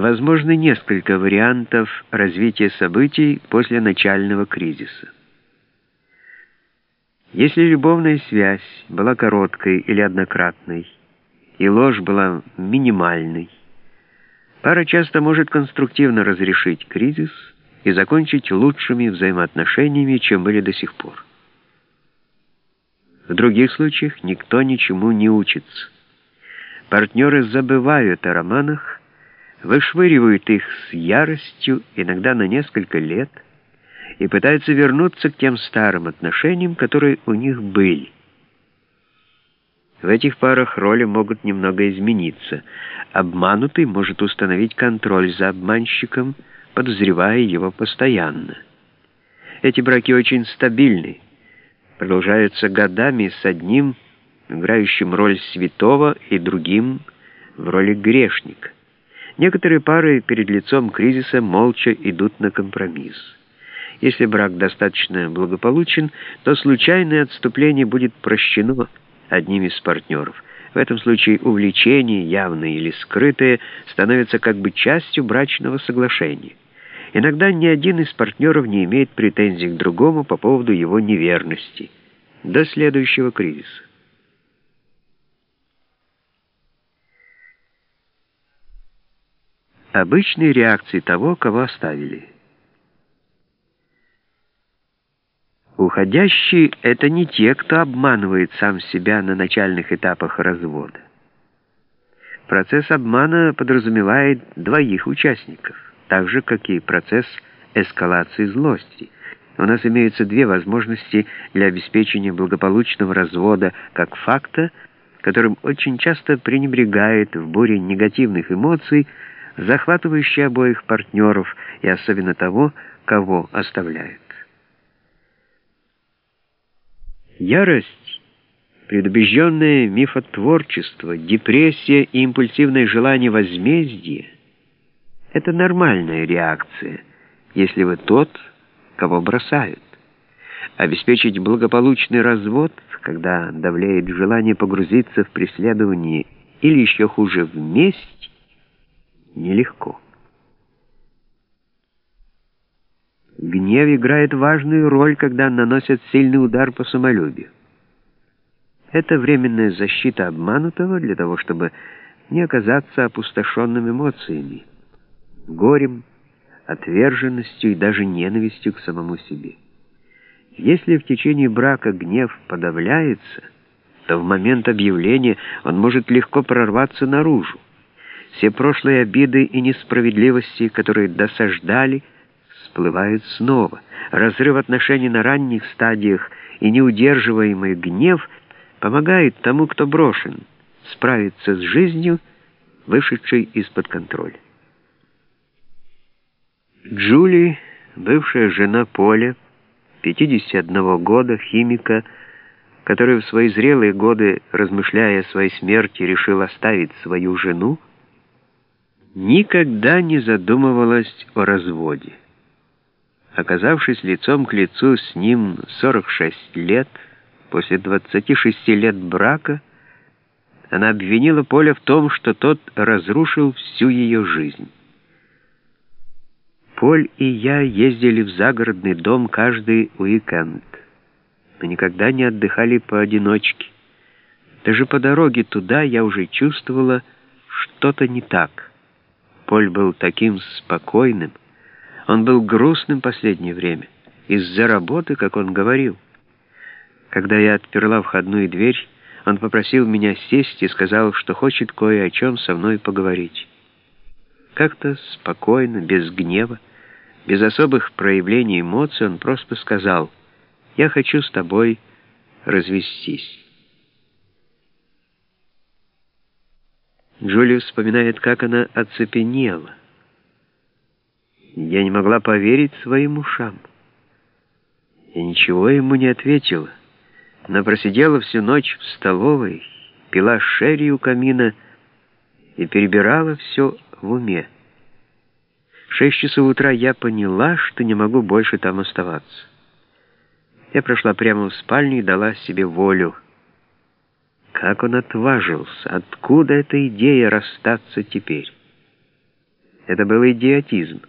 Возможны несколько вариантов развития событий после начального кризиса. Если любовная связь была короткой или однократной, и ложь была минимальной, пара часто может конструктивно разрешить кризис и закончить лучшими взаимоотношениями, чем были до сих пор. В других случаях никто ничему не учится. Партнеры забывают о романах, вышвыривают их с яростью, иногда на несколько лет, и пытаются вернуться к тем старым отношениям, которые у них были. В этих парах роли могут немного измениться. Обманутый может установить контроль за обманщиком, подозревая его постоянно. Эти браки очень стабильны, продолжаются годами с одним, играющим роль святого, и другим в роли грешника. Некоторые пары перед лицом кризиса молча идут на компромисс. Если брак достаточно благополучен, то случайное отступление будет прощено одним из партнеров. В этом случае увлечение, явное или скрытое, становится как бы частью брачного соглашения. Иногда ни один из партнеров не имеет претензий к другому по поводу его неверности. До следующего кризиса. Обычные реакции того, кого оставили. Уходящие — это не те, кто обманывает сам себя на начальных этапах развода. Процесс обмана подразумевает двоих участников, так же, как и процесс эскалации злости. У нас имеются две возможности для обеспечения благополучного развода как факта, которым очень часто пренебрегает в буре негативных эмоций, захватывающий обоих партнеров и особенно того, кого оставляют. Ярость, предубежденное мифотворчество, депрессия и импульсивное желание возмездия — это нормальная реакция, если вы тот, кого бросают. Обеспечить благополучный развод, когда давляет желание погрузиться в преследование или еще хуже в месть, нелегко. Гнев играет важную роль, когда наносят сильный удар по самолюбию. Это временная защита обманутого для того, чтобы не оказаться опустошенным эмоциями, горем, отверженностью и даже ненавистью к самому себе. Если в течение брака гнев подавляется, то в момент объявления он может легко прорваться наружу. Все прошлые обиды и несправедливости, которые досаждали, всплывают снова. Разрыв отношений на ранних стадиях и неудерживаемый гнев помогают тому, кто брошен, справиться с жизнью, вышедшей из-под контроля. Джули, бывшая жена Поля, 51 года, химика, который в свои зрелые годы, размышляя о своей смерти, решил оставить свою жену, никогда не задумывалась о разводе. Оказавшись лицом к лицу с ним 46 лет, после 26 лет брака, она обвинила Поля в том, что тот разрушил всю ее жизнь. Поль и я ездили в загородный дом каждый уикенд. Мы никогда не отдыхали поодиночке. Даже по дороге туда я уже чувствовала, что-то не так. Поль был таким спокойным. Он был грустным последнее время, из-за работы, как он говорил. Когда я отперла входную дверь, он попросил меня сесть и сказал, что хочет кое о чем со мной поговорить. Как-то спокойно, без гнева, без особых проявлений эмоций он просто сказал, «Я хочу с тобой развестись». Джулия вспоминает, как она оцепенела. Я не могла поверить своим ушам. Я ничего ему не ответила, но просидела всю ночь в столовой, пила шерри у камина и перебирала все в уме. В шесть часов утра я поняла, что не могу больше там оставаться. Я прошла прямо в спальню и дала себе волю. Как он отважился? Откуда эта идея расстаться теперь? Это был идиотизм.